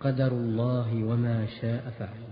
قدر الله وما شاء فعل.